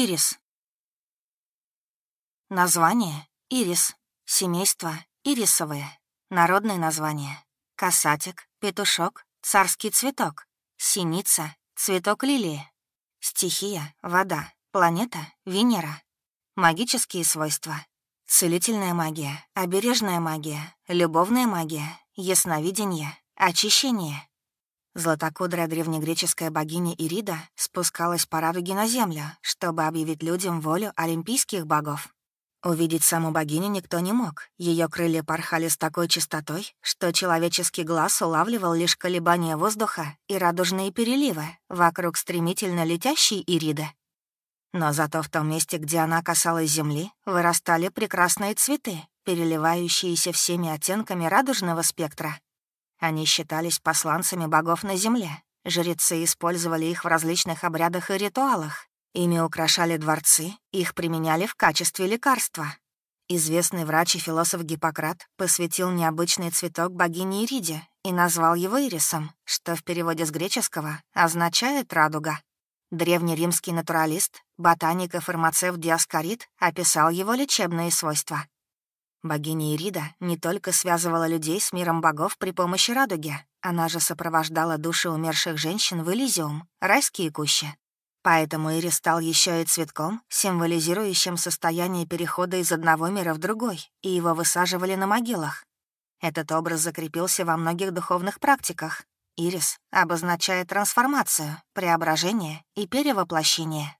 Ирис. Название — ирис. Семейство — ирисовые. Народное название — касатик, петушок, царский цветок, синица, цветок лилии. Стихия — вода, планета — Венера. Магические свойства — целительная магия, обережная магия, любовная магия, ясновидение, очищение. Златокудрая древнегреческая богиня Ирида спускалась по радуге на землю, чтобы объявить людям волю олимпийских богов. Увидеть саму богиню никто не мог. Ее крылья порхали с такой частотой, что человеческий глаз улавливал лишь колебания воздуха и радужные переливы вокруг стремительно летящей Ириды. Но зато в том месте, где она касалась земли, вырастали прекрасные цветы, переливающиеся всеми оттенками радужного спектра. Они считались посланцами богов на земле. Жрецы использовали их в различных обрядах и ритуалах. Ими украшали дворцы, их применяли в качестве лекарства. Известный врач и философ Гиппократ посвятил необычный цветок богине Ириде и назвал его ирисом, что в переводе с греческого означает «радуга». Древний римский натуралист, ботаник и фармацевт Диаскорид описал его лечебные свойства. Богиня Ирида не только связывала людей с миром богов при помощи радуги, она же сопровождала души умерших женщин в Элизиум, райские кущи. Поэтому Ирис стал еще и цветком, символизирующим состояние перехода из одного мира в другой, и его высаживали на могилах. Этот образ закрепился во многих духовных практиках. Ирис обозначает трансформацию, преображение и перевоплощение.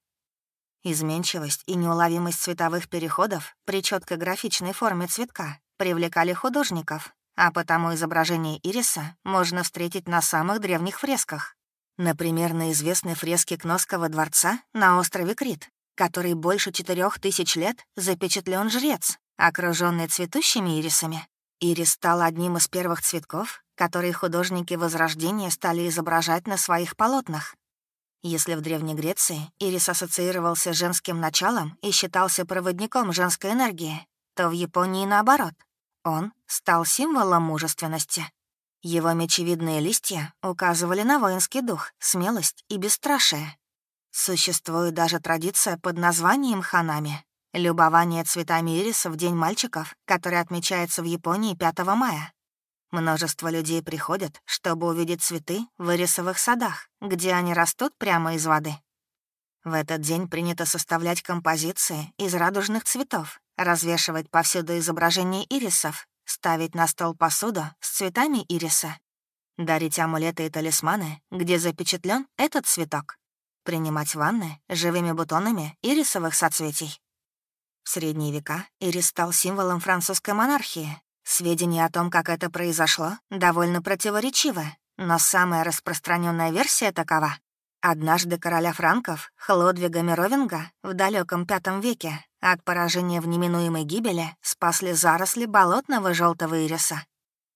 Изменчивость и неуловимость цветовых переходов при четкой графичной форме цветка привлекали художников, а потому изображение ириса можно встретить на самых древних фресках. Например, на известной фреске Кносского дворца на острове Крит, который больше четырех тысяч лет запечатлен жрец, окруженный цветущими ирисами. Ирис стал одним из первых цветков, которые художники Возрождения стали изображать на своих полотнах. Если в Древней Греции Ирис ассоциировался с женским началом и считался проводником женской энергии, то в Японии наоборот. Он стал символом мужественности. Его мечевидные листья указывали на воинский дух, смелость и бесстрашие. Существует даже традиция под названием ханами — любование цветами ириса в День мальчиков, который отмечается в Японии 5 мая. Множество людей приходят, чтобы увидеть цветы в ирисовых садах, где они растут прямо из воды. В этот день принято составлять композиции из радужных цветов, развешивать повсюду изображения ирисов, ставить на стол посуду с цветами ириса, дарить амулеты и талисманы, где запечатлен этот цветок, принимать ванны живыми бутонами ирисовых соцветий. В средние века ирис стал символом французской монархии, Сведения о том, как это произошло, довольно противоречивы, но самая распространенная версия такова. Однажды короля франков, Хлодвига Мировинга, в далеком пятом веке от поражения в неминуемой гибели спасли заросли болотного желтого ириса,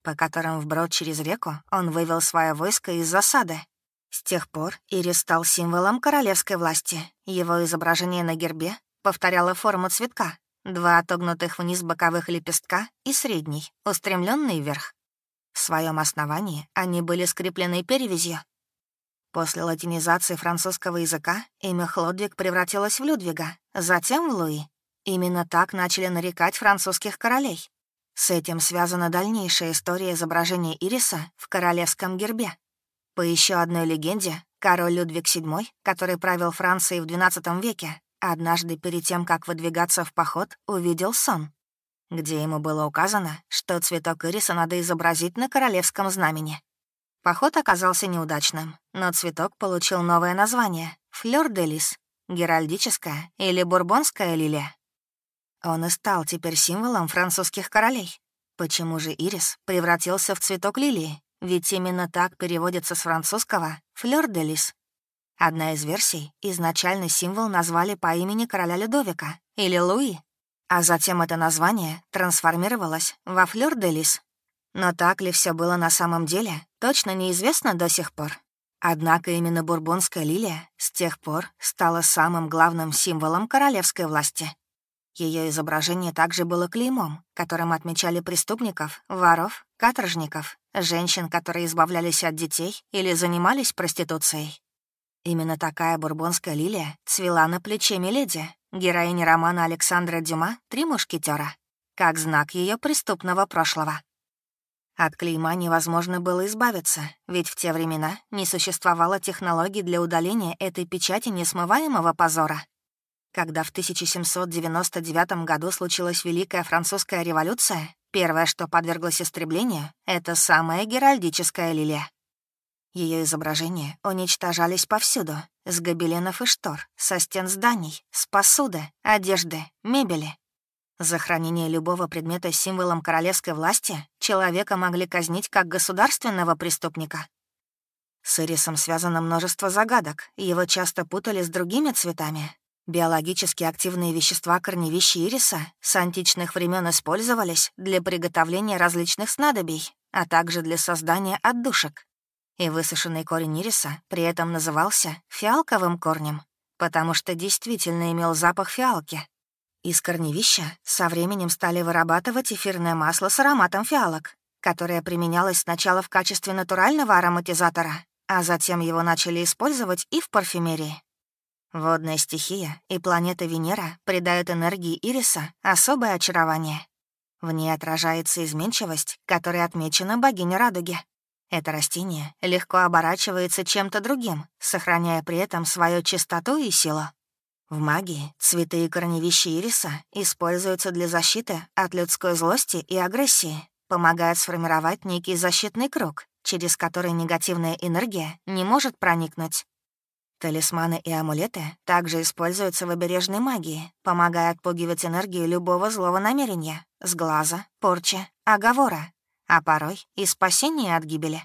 по которым вброд через реку он вывел свое войско из засады. С тех пор ирис стал символом королевской власти. Его изображение на гербе повторяло форму цветка, Два отогнутых вниз боковых лепестка и средний, устремленный вверх. В своем основании они были скреплены перевязью. После латинизации французского языка имя Хлодвиг превратилось в Людвига, затем в Луи. Именно так начали нарекать французских королей. С этим связана дальнейшая история изображения ириса в королевском гербе. По еще одной легенде, король Людвиг VII, который правил Францией в XII веке, Однажды перед тем, как выдвигаться в поход, увидел сон, где ему было указано, что цветок ириса надо изобразить на королевском знамени. Поход оказался неудачным, но цветок получил новое название — флёр де лис, геральдическая или бурбонская лилия. Он и стал теперь символом французских королей. Почему же ирис превратился в цветок лилии? Ведь именно так переводится с французского «флёр де лис» Одна из версий — изначально символ назвали по имени короля Людовика или Луи, а затем это название трансформировалось во флёр де лис. Но так ли все было на самом деле, точно неизвестно до сих пор. Однако именно бурбонская лилия с тех пор стала самым главным символом королевской власти. Ее изображение также было клеймом, которым отмечали преступников, воров, каторжников, женщин, которые избавлялись от детей или занимались проституцией. Именно такая бурбонская лилия цвела на плече Миледи, героини романа Александра Дюма «Три мушкетера», как знак ее преступного прошлого. От клейма невозможно было избавиться, ведь в те времена не существовало технологий для удаления этой печати несмываемого позора. Когда в 1799 году случилась Великая Французская революция, первое, что подверглось истреблению, — это самая геральдическая лилия. Ее изображения уничтожались повсюду, с гобеленов и штор, со стен зданий, с посуды, одежды, мебели. За хранение любого предмета символом королевской власти человека могли казнить как государственного преступника. С ирисом связано множество загадок, его часто путали с другими цветами. Биологически активные вещества корневища ириса с античных времен использовались для приготовления различных снадобий, а также для создания отдушек и высушенный корень ириса при этом назывался фиалковым корнем, потому что действительно имел запах фиалки. Из корневища со временем стали вырабатывать эфирное масло с ароматом фиалок, которое применялось сначала в качестве натурального ароматизатора, а затем его начали использовать и в парфюмерии. Водная стихия и планета Венера придают энергии ириса особое очарование. В ней отражается изменчивость, которой отмечена богиня радуги. Это растение легко оборачивается чем-то другим, сохраняя при этом свою чистоту и силу. В магии цветы и корневища ириса используются для защиты от людской злости и агрессии, помогают сформировать некий защитный круг, через который негативная энергия не может проникнуть. Талисманы и амулеты также используются в обережной магии, помогая отпугивать энергию любого злого намерения, сглаза, порчи, оговора, а порой и спасение от гибели.